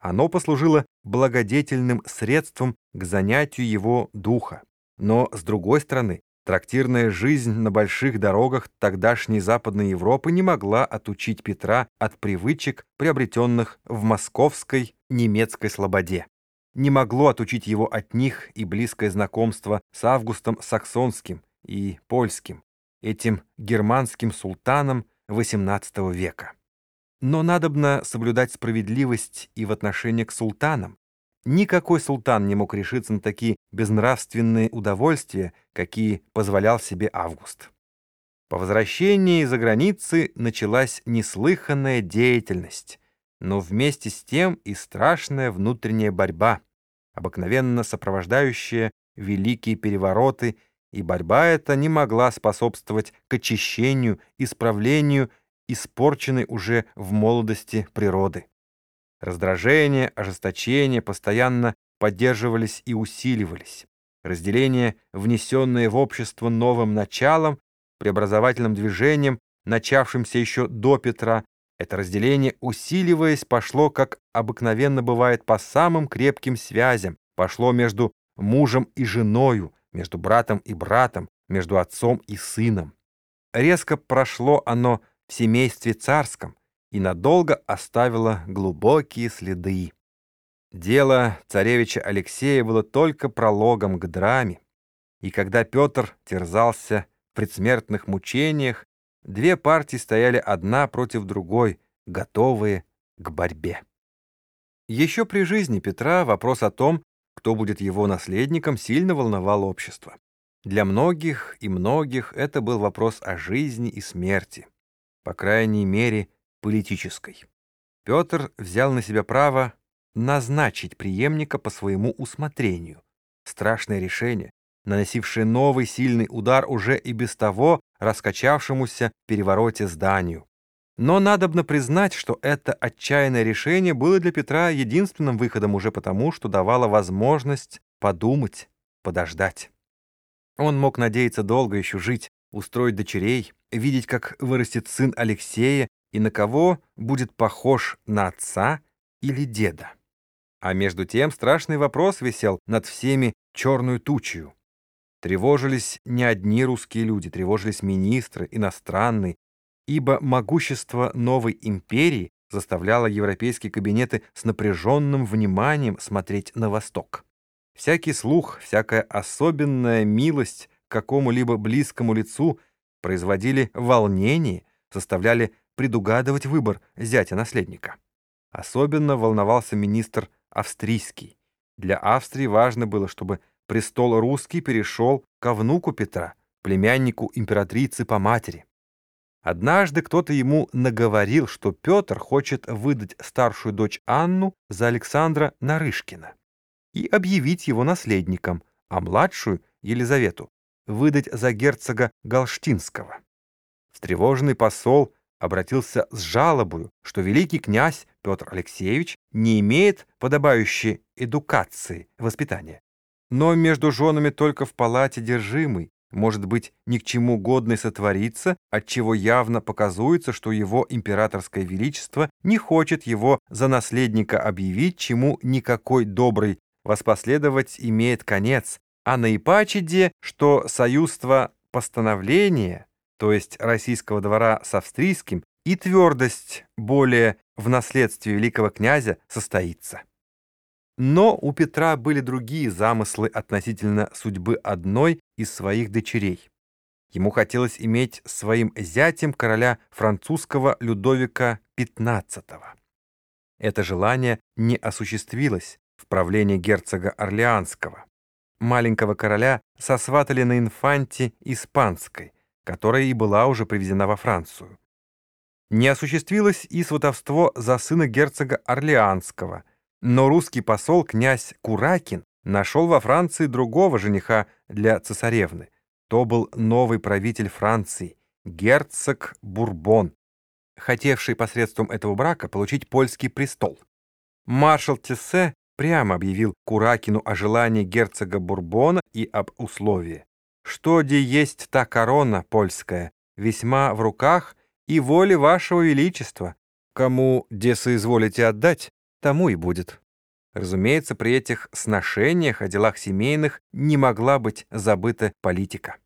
Оно послужило благодетельным средством к занятию его духа. Но, с другой стороны, трактирная жизнь на больших дорогах тогдашней Западной Европы не могла отучить Петра от привычек, приобретенных в московской немецкой слободе. Не могло отучить его от них и близкое знакомство с Августом Саксонским и Польским, этим германским султаном XVIII века. Но надобно соблюдать справедливость и в отношении к султанам. Никакой султан не мог решиться на такие безнравственные удовольствия, какие позволял себе Август. По возвращении из-за границы началась неслыханная деятельность, но вместе с тем и страшная внутренняя борьба, обыкновенно сопровождающая великие перевороты, и борьба эта не могла способствовать к очищению, исправлению испорченной уже в молодости природы. Раздражение, ожесточение постоянно поддерживались и усиливались. Разделение, внесенное в общество новым началом, преобразовательным движением, начавшимся еще до Петра, это разделение, усиливаясь, пошло, как обыкновенно бывает, по самым крепким связям, пошло между мужем и женою, между братом и братом, между отцом и сыном. Резко прошло оно в семействе царском и надолго оставила глубокие следы. Дело царевича Алексея было только прологом к драме, и когда Петр терзался в предсмертных мучениях, две партии стояли одна против другой, готовые к борьбе. Еще при жизни Петра вопрос о том, кто будет его наследником, сильно волновал общество. Для многих и многих это был вопрос о жизни и смерти по крайней мере, политической. Петр взял на себя право назначить преемника по своему усмотрению. Страшное решение, наносившее новый сильный удар уже и без того раскачавшемуся перевороте зданию. Но надобно признать, что это отчаянное решение было для Петра единственным выходом уже потому, что давало возможность подумать, подождать. Он мог надеяться долго еще жить, устроить дочерей, видеть, как вырастет сын Алексея и на кого будет похож на отца или деда. А между тем страшный вопрос висел над всеми черную тучью. Тревожились не одни русские люди, тревожились министры, иностранные, ибо могущество новой империи заставляло европейские кабинеты с напряженным вниманием смотреть на восток. Всякий слух, всякая особенная милость какому-либо близкому лицу производили волнение, заставляли предугадывать выбор зятя-наследника. Особенно волновался министр австрийский. Для Австрии важно было, чтобы престол русский перешел ко внуку Петра, племяннику императрицы по матери. Однажды кто-то ему наговорил, что Петр хочет выдать старшую дочь Анну за Александра Нарышкина и объявить его наследником, а младшую, Елизавету, выдать за герцога Галштинского. Встревоженный посол обратился с жалобою, что великий князь Петр Алексеевич не имеет подобающей эдукации, воспитания. Но между женами только в палате держимый, может быть, ни к чему годный сотвориться, отчего явно показуется, что его императорское величество не хочет его за наследника объявить, чему никакой добрый воспоследовать имеет конец, а наипачеде, что союзство постановления, то есть российского двора с австрийским, и твердость более в наследстве великого князя состоится. Но у Петра были другие замыслы относительно судьбы одной из своих дочерей. Ему хотелось иметь своим зятем короля французского Людовика XV. Это желание не осуществилось в правлении герцога Орлеанского маленького короля сосватали на инфанте испанской, которая и была уже привезена во Францию. Не осуществилось и сватовство за сына герцога Орлеанского, но русский посол князь Куракин нашел во Франции другого жениха для цесаревны. То был новый правитель Франции, герцог Бурбон, хотевший посредством этого брака получить польский престол. Маршал Тессе прямо объявил Куракину о желании герцога Бурбона и об условии. Что де есть та корона польская, весьма в руках и воле вашего величества, кому де соизволите отдать, тому и будет. Разумеется, при этих сношениях о делах семейных не могла быть забыта политика.